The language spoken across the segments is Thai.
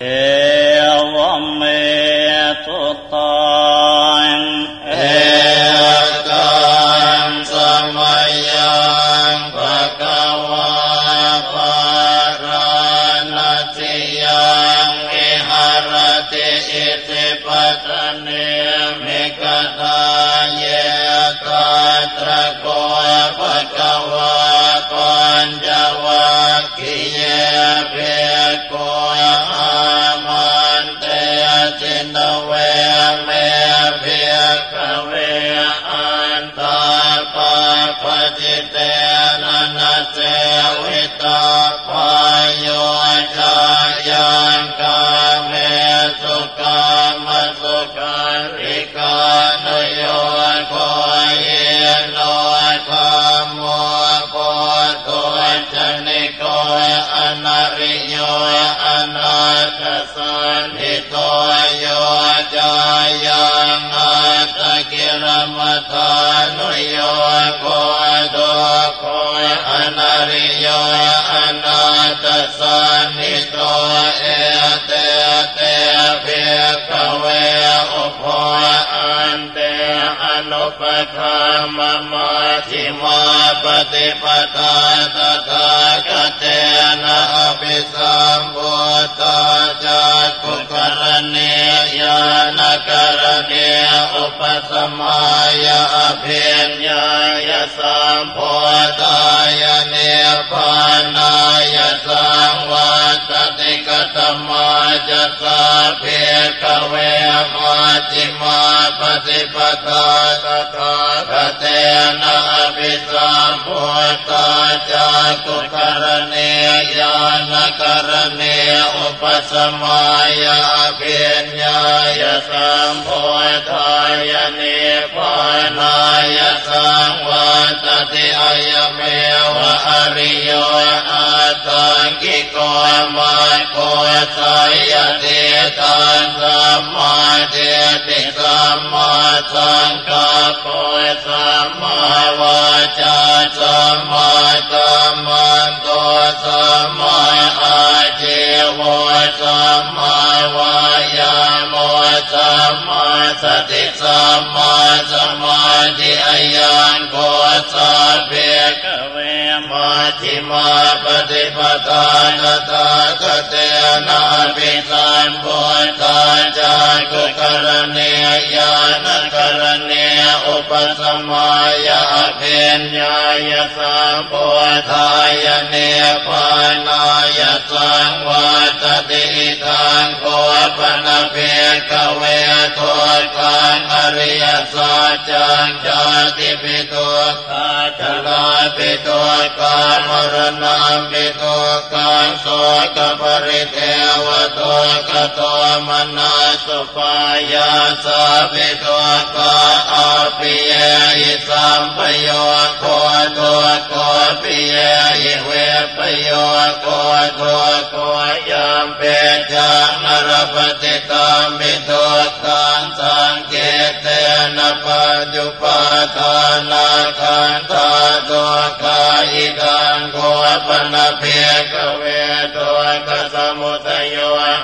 เอะนะริโย อะนัตถะสัญหิโตโยจายังอัตตะกิละมะถานุโยโค ทุกโข อะนะริโย อะนัตถะสัญหิโตเอเตเต ภิกขะเวอุโภ อันเต อะนุปะคัมมะธิมาปฏิปทาตถา นะอภิสัมพุทธาจักขุกรณียานกรณีอุปสมัยอภิญญายสัมโพธายเนปานายสังวัตติกตมาจะสาเพกเวมาจิมาปฏิปทาตถาคเตนะอภิสัมพุทธาจั กุกรณียานกรณีอุปสมัยอภิญญายสัมโพธายเนปานายสังวัตติอายเมวะอริโยอาตังกิโกมาโคสายเตตังสัมมาเทติสัมมาสังกัปปสัมมาวาจาสัมมากัมมันโต สัมมาอาเจโวสัมมาวายาโมสัมมาสติสัมมาสมาธิอายังโกสัพเพกเวมาธิมาปฏิปทานตาคเตนะปิสันโพุทธาจากุกรณียญานกรณียอุปสมัยอภิญญายสัมโพธายเนปานายสังวัตติทังโกปนเพกเวทุกังอริยสัจจาติปิตุกาจลาปิตุกามรณะปิตุกังโสกปริเทวตุกโตมนาสุปายาสาปิตุกาอาปิเยหิสัมปโยโคตุโคปิเยหิเวปโยโคตุโคยามเปจังนรปฏิตามิตุกังสังเกเตนะปัจจุปาทานาคันธาตวกายิกังโกปนะเพียกเวตวกสมุทโย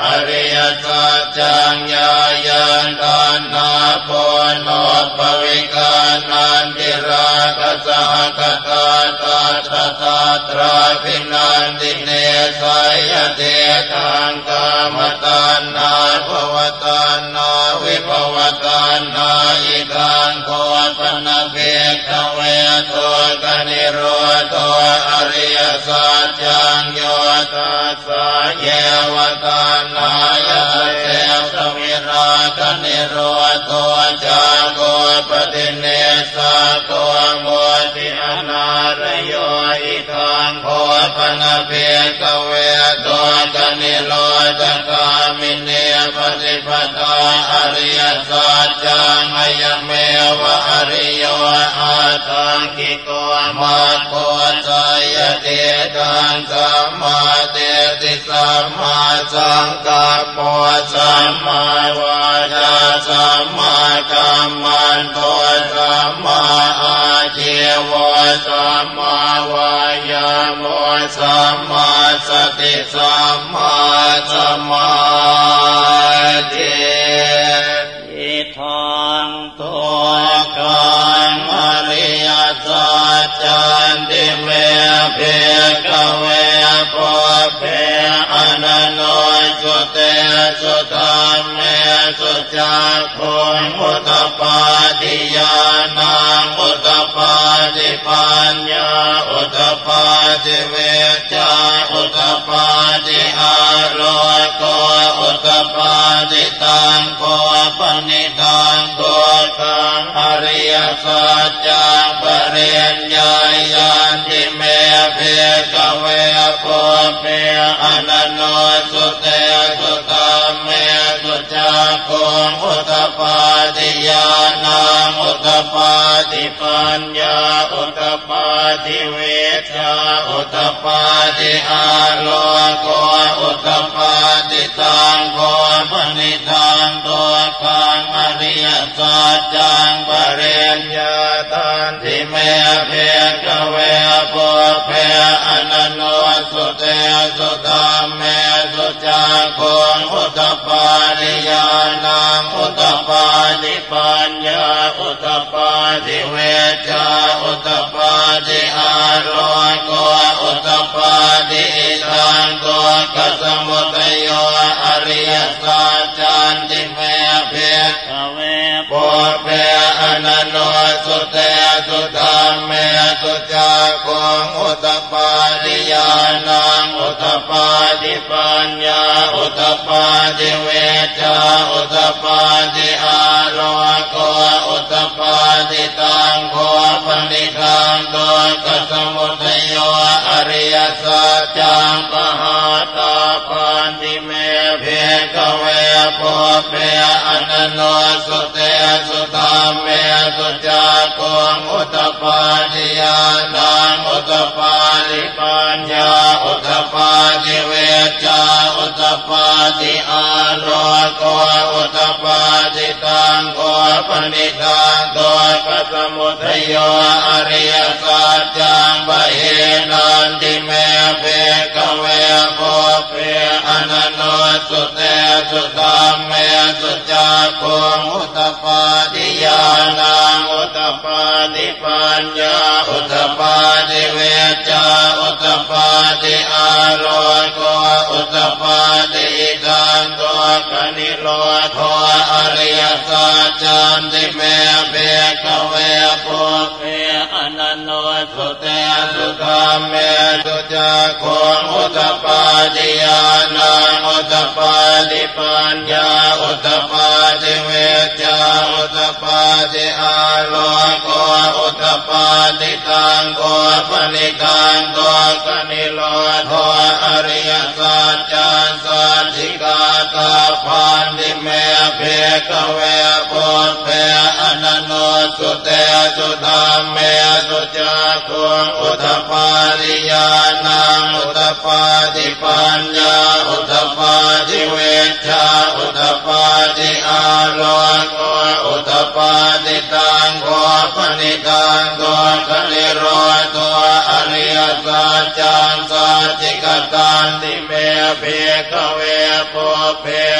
อริยสัจจังยา นาโพโนปวิกานันติราคสหคตาตาตาตาตราภินันติเนสายเตทังกามตานนาภวตานนาวิภวตานนาอิกังโคปนะเบกเวตัวกนิโรตัวอริยสัจจังโยตัสสะเยวตา นะเพกเวตัวกนิโรธกามิเนปฏิปทาอริยสัจจังอายเมวะอริโยอาทังกิโกมาโคจายเตทังสัมมาเตติสัมมาสังกัปปะสัมมาวาจาสัมมากัมมันโตสัมมา ติสัมมาสมาธิอิทังตัวกันอริยสัจจันติเมเพกเวปเพอนันโนสุเตสุธรรมเมสุจักขุมุตปาติยานังอุตปาติปัญญ ปนิทานตังโกขังอริยสัจจังปเรียนญายันติเมเพกเวโพเพอนันโนสุเตสุตามเมสุจักโกอุตปาติยานังอุตปาติปัญญาอุตปาติเวชาอุตปาติอาโเมเพกเวโพเพอนันโนสุเตสุตามเมสุจักโกอุตปาติยานังอุตปาติปัญญาอุตปาติเวชาอุตปาติอาโรโกอุตปาติอิทังโกกัสมุต ตปาติปัญญาอุตปาติเวชาอุตปาติอาโลโกอุตปาติตังโกปณิทังโกกัสมุทโยอริยสัจจังปหาตาปันติเมเพกเวโพเพอนันโนสุเตสุธรรมเมสุจักโกอุตปาติยาน นิเวชาอุตปาติอาโลโกอุตปาติตังโกปณิทังโกปัสมุทโยอริยสัจจังปะเหนันติเมเพกเวโพเพอนันโนสุเตสุธรรมเมสุจักโกอุตปาติยานังอุตปาติปัญญาอุตปาติเวชาอุตปาติอาโลโกอุ ตปาติตังโกกนิโรธอริยสัจจันติเมเบกเวปุเพอนันโนสุเตสุธรรมเมสุจักโคอุตปาติยานังอุตปาติปัญญาอุตปาติเวชาอุตปาติอาโลโกอุตปาติตังโกปณิตังโกกนิโรธอริยสัจจั เมเพกเวปุเพอนันโนสุเตสุธรรมเมสุจักขุอุตปาติยานังอุตปาติปัญญาอุตปาติเวชาอุตปาติอาโลโกอุตปาติตังโกปณิตังโกคลิโรตัวอริยสัจจังสัจจิกตันติเมเพกเวปุเพอนันโนสุเตสุตามเมสุจักโกอุตปาติยานังอุตปาติปัญญาอุตปาติเว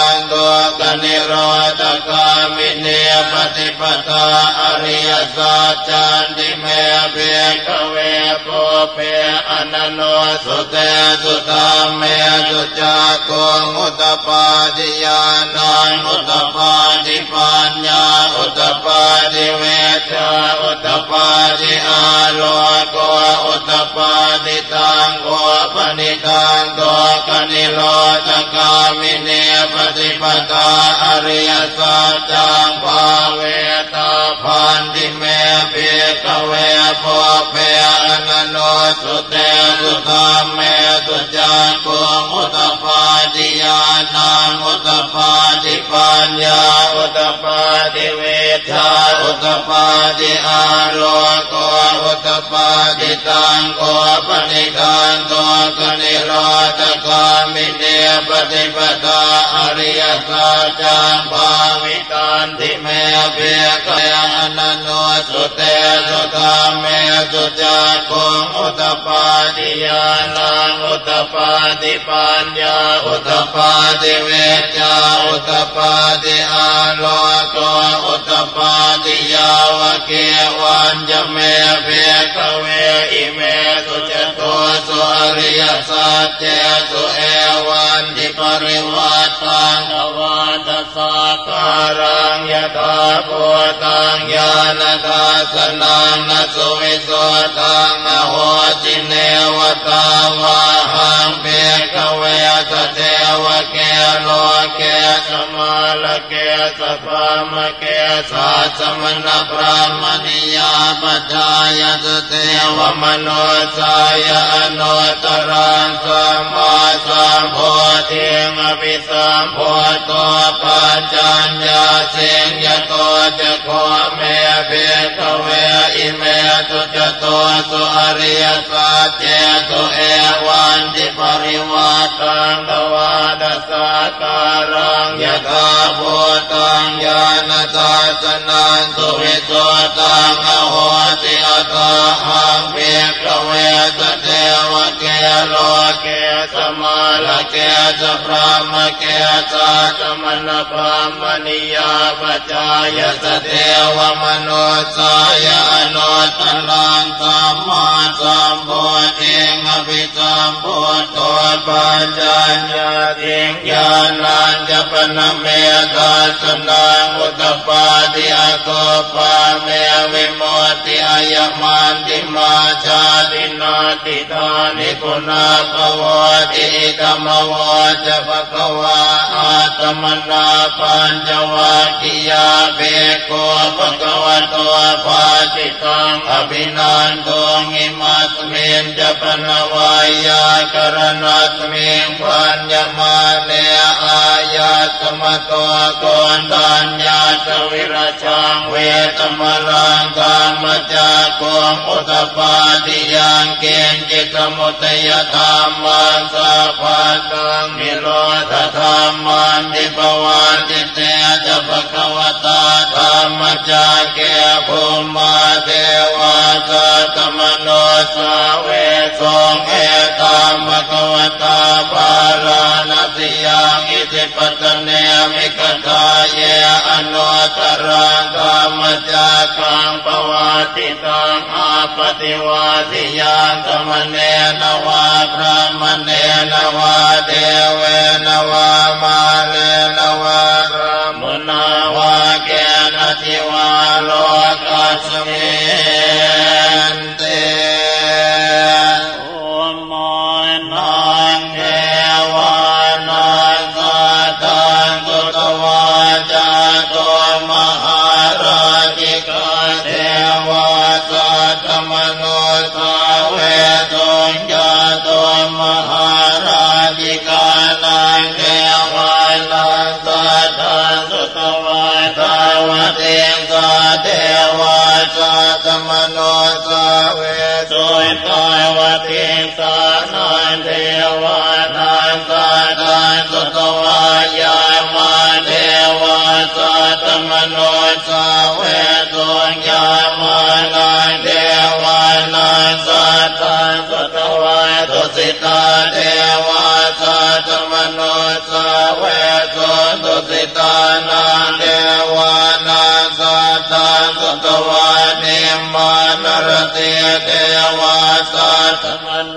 กันิโรธกามิเนปฏิปทาอริยสัจจันติเมเบกเวโพเพอนันโนสุเตสุตามเมสุจักโกอุตปาติยานังอุตปาติปัญญาอุตปาติเวชาอุตปาติอาโลโกอุตปาติตังโกปณิตังโกกนิโรธกามิเนป ปทาอริยสัจภาเวตาพันติเมเพีกเวโพเพอนันโนสุเตสุธรรมเมสุจักโกอุตปาติยานังอุตปาติปัญญาอุตปาติเวชาอุตปาติอารโรโกอุตปาติตังโกปนิการโตกนิโรธกามิเน ปฏิปทาอริยสัจภาวิการทิเมเพียกยานันโนสุเตสุธาเมสุจักขุงอุตปาติยานังอุตปาติปัญญาอุตปาติเวจาอุตปาติอาโลโกอุตปาติยาวเกวันจะเมเพียกเวอิเมสุจโตสุอริยสัจเจสุเอวัน ปริวัตังอวันตสัการังยถาภูตังญาณทาสนังนสุวิโสตังอโหจิเนวตา สพามเกสัสมณพรามณิยาปจายสเทวมโนสายอนุตรังสมาสัมโพธิงอภิสัมโพธิปัญจญญาเสงยโตจะขอเมเบกเวอิเมตุจโตสุอริยสัจเจตุเอวันติปริวัตังตวาดสัการังยถาภูตั ตาสนันตุวิโสตังอโห ติอัตหังเบกเวสเทวเกโลเกสมาลเกสพรามเกสัสมณพรามณิยาปจายสเทวมโนสายอนุตรังสัมาสัมพุทธิงอภิสัมพุทโธปัญญาญาติงญาณัญจปนเมตาสนังอุตปาติอโกปาเมวิโม ยมันติมาชาตินาติตานิคุณาภวติธรรมวจะภควาอาตมนาปัญจวัคคียาเบโกภควโตภาจิตังอภินันโตงิมัสเมนจะปนวายากรณัสเมงปัญญมาเนอายาตมตัวกนตัญญาสวิรชังเวตมรังกามจากงอุตปาติยังเกณฑ์จิตมุตยธรรมันสัพพัตังมิโรธธรรมันติปวันติเตจะภควตาธรรมจักเกภูมาเทวาสัตมโนสาเวสงเอตามภควตาปาราณสิ ยังอิติปัตเนมิกทาเยอนุตรังกามจักังปวาติตังอาปฏิวาทิยังกมเนนวาพระมเนนวาเทเวนวามาเลนวา สานันเทวานันสานันสตวายามาเทวาสัตมโนสาเวสงยามานันเท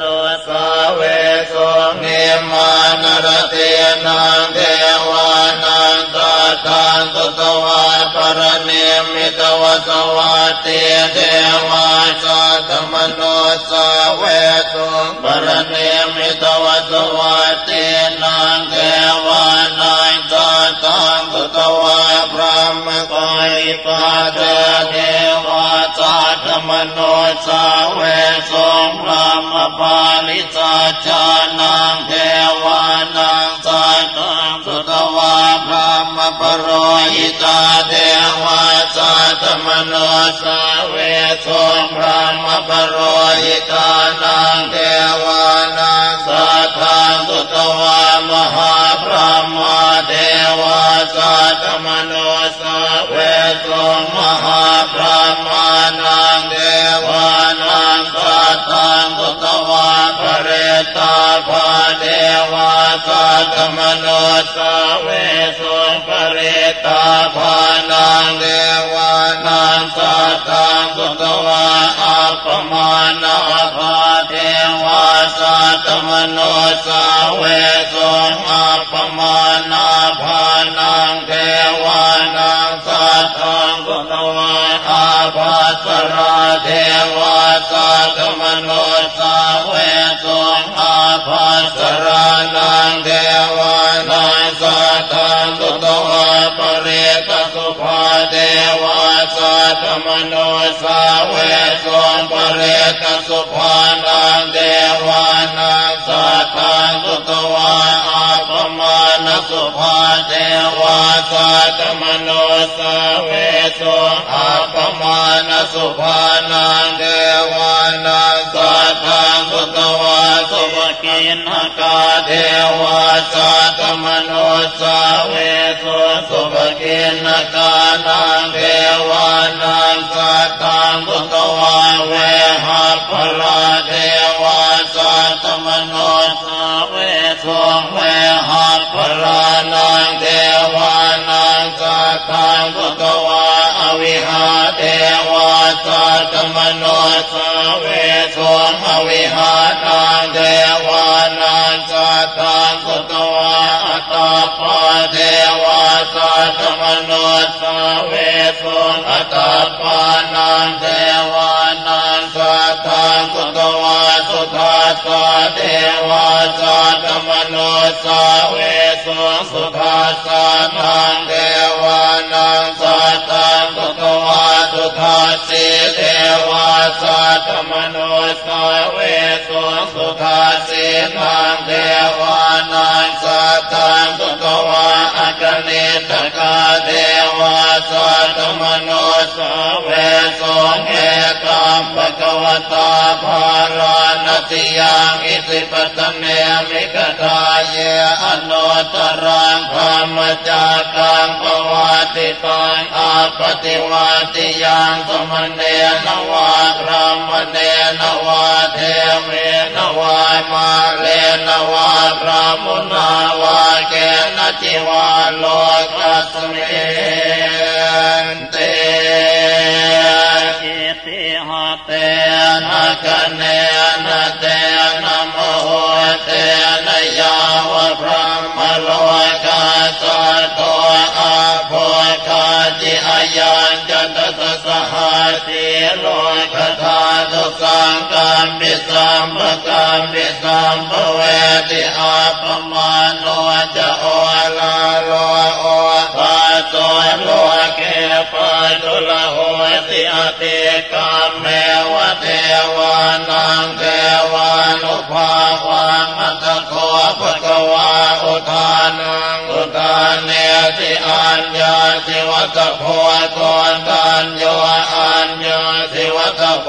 นุสาเวสงเนมานรเตนังเทวานังสัตตังสุตวาปรเนมิตวสวาเตเทวาสัตมโนสาเวสงปรเนมิตวสวาเตนังเทวานังสัตตังสุตวาพระมกายปาเทเทวาสัตมโนสา ปาลิสัจานังเทวานังสัตตังสุตวาพระมปโรหิตาเทวาสัตมโนสาเวสงพระมปโรยิตานังเทวานังสัทธาสุตวามหาพระมเทวาสัตมโนสาเวสงมหาพระมานัง ตาภาเทวาสัตมโนสาเวสงปเรตาภานังเทวานังสัทธาสุตวาอัปมานาภาเทวาสัตมโนสาเวสงอัปมานาภานังเทวานังสัทธาสุตวาอาภัสราเทวาสัตมโนสาเวส มโนสาเวสงปเรตสุภานังเดวานังสัทธาสุตวาอาปมาณสุภาเทวาสัตมโนสาเวสงอาปมาณสุภานังเดวานัง สัทาสุตวาสุวกินหกาเทวาสาตมโนสาเวสุสุภกินหกานังเทวานา วิหานังเทวานังสัตตังสุตวาอัตปาเทวาสัตมโนสาเวสงอัตปานังเทวานังสัตตังสุตวาสุทัสสะเทวาสัตมโนสาเวสงสุทัสสะนังเทวานัง สิเทวาสัตมโนสเวสงสุทัสสินังเทวานังสัตตังสุตวาอักเนตกาเทวาสัตมโนสเวสงเอตัมปะกวตาภารานติยังอิสิปตเนมิกตาเยอโนตรังธรรมจากังปวั ติตังอาปฏิวัติยังสมณเณนวาพระมเณนวาเทเมนวามาเลนวาพระมุนาวาเกณจิวาโลกัสเมเตกิติหะเตนะคะเน งกัมปิสัมปกัมปิสัมปเวติอาปมาโนจะโอลาโลโอภาโตโลเกปะตุลโหติอติกามเมวะเทวานังเทวานุภาวังอัตโคภะคะวาอุทานังอุทานเนติอัญญาสิวัตโพกรตัญโยอัญญาสิวัตโพ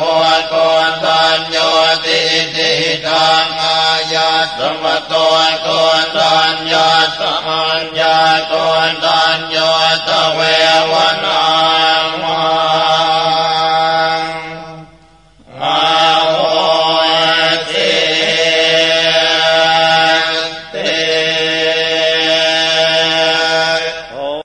กรตั